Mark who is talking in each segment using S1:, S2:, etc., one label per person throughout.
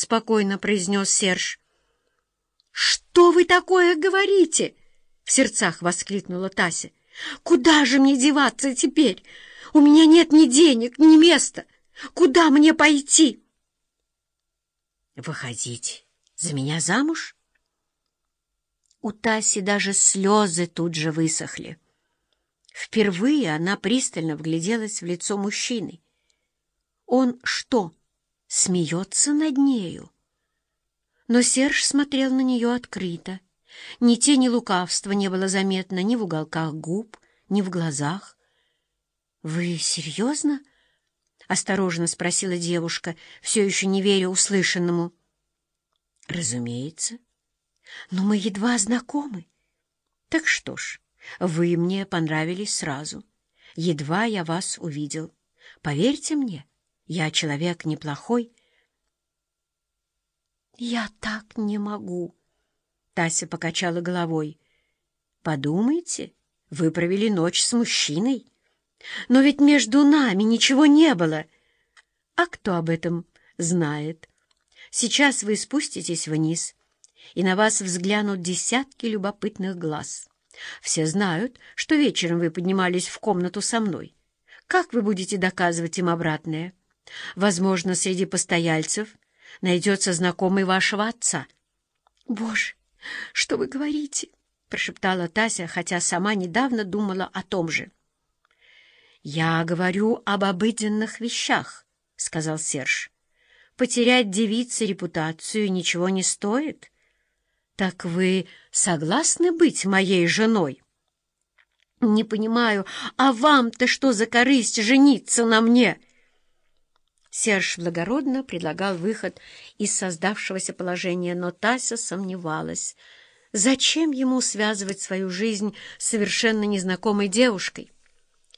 S1: спокойно произнес Серж. «Что вы такое говорите?» — в сердцах воскликнула Тася. «Куда же мне деваться теперь? У меня нет ни денег, ни места. Куда мне пойти?» «Выходить за меня замуж?» У Таси даже слезы тут же высохли. Впервые она пристально вгляделась в лицо мужчины. Он что, смеется над нею? Но Серж смотрел на нее открыто. Ни тени лукавства не было заметно ни в уголках губ, ни в глазах. «Вы серьезно?» — осторожно спросила девушка, все еще не веря услышанному. «Разумеется. Но мы едва знакомы. Так что ж, вы мне понравились сразу. Едва я вас увидел. Поверьте мне, я человек неплохой». «Я так не могу», — Тася покачала головой. «Подумайте, вы провели ночь с мужчиной. Но ведь между нами ничего не было. А кто об этом знает? Сейчас вы спуститесь вниз, и на вас взглянут десятки любопытных глаз. Все знают, что вечером вы поднимались в комнату со мной. Как вы будете доказывать им обратное? Возможно, среди постояльцев найдется знакомый вашего отца. — Боже, что вы говорите? — прошептала Тася, хотя сама недавно думала о том же. — Я говорю об обыденных вещах, — сказал Серж. — Потерять девице репутацию ничего не стоит. Так вы согласны быть моей женой? — Не понимаю, а вам-то что за корысть жениться на мне? — Серж благородно предлагал выход из создавшегося положения, но Тася сомневалась. Зачем ему связывать свою жизнь с совершенно незнакомой девушкой?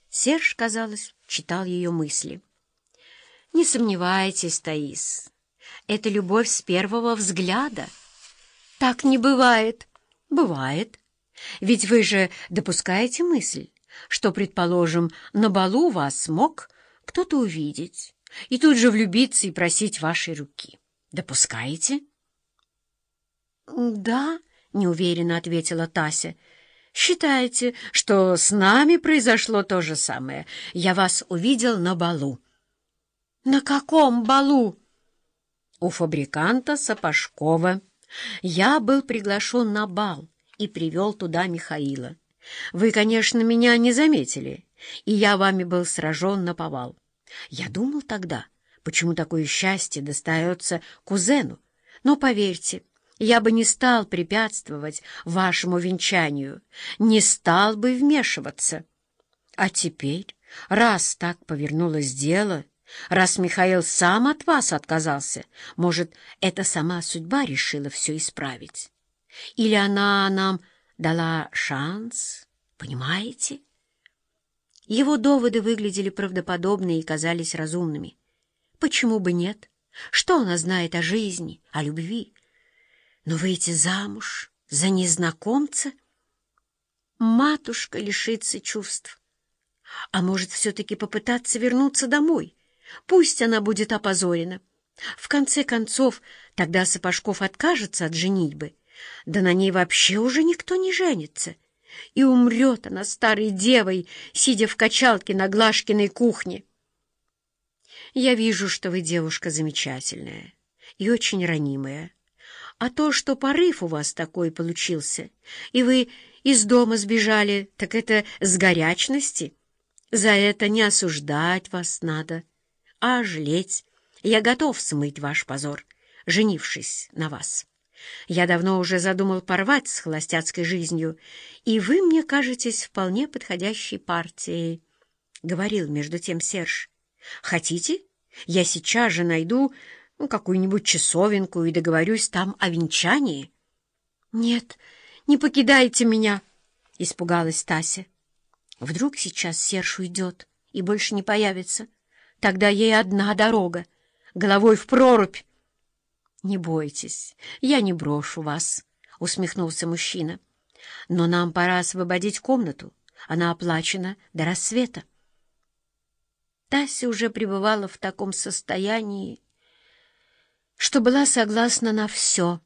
S1: Серж, казалось, читал ее мысли. «Не сомневайтесь, Таис, это любовь с первого взгляда». «Так не бывает». «Бывает. Ведь вы же допускаете мысль, что, предположим, на балу вас мог кто-то увидет» и тут же влюбиться и просить вашей руки. Допускаете? — Да, — неуверенно ответила Тася. — Считайте, что с нами произошло то же самое. Я вас увидел на балу. — На каком балу? — У фабриканта Сапожкова. Я был приглашен на бал и привел туда Михаила. Вы, конечно, меня не заметили, и я вами был сражен на повал. Я думал тогда, почему такое счастье достается кузену, но, поверьте, я бы не стал препятствовать вашему венчанию, не стал бы вмешиваться. А теперь, раз так повернулось дело, раз Михаил сам от вас отказался, может, это сама судьба решила все исправить? Или она нам дала шанс, понимаете?» Его доводы выглядели правдоподобными и казались разумными. Почему бы нет? Что она знает о жизни, о любви? Но выйти замуж за незнакомца? Матушка лишится чувств. А может, все-таки попытаться вернуться домой? Пусть она будет опозорена. В конце концов, тогда Сапожков откажется от женитьбы. Да на ней вообще уже никто не женится и умрет она старой девой, сидя в качалке на Глашкиной кухне. Я вижу, что вы девушка замечательная и очень ранимая. А то, что порыв у вас такой получился, и вы из дома сбежали, так это с горячности. За это не осуждать вас надо, а жалеть. Я готов смыть ваш позор, женившись на вас. Я давно уже задумал порвать с холостяцкой жизнью, и вы мне кажетесь вполне подходящей партией, — говорил между тем Серж. — Хотите? Я сейчас же найду ну, какую-нибудь часовенку и договорюсь там о венчании. — Нет, не покидайте меня, — испугалась Тася. Вдруг сейчас Серж уйдет и больше не появится. Тогда ей одна дорога, головой в прорубь. «Не бойтесь, я не брошу вас», — усмехнулся мужчина. «Но нам пора освободить комнату. Она оплачена до рассвета». Тася уже пребывала в таком состоянии, что была согласна на все.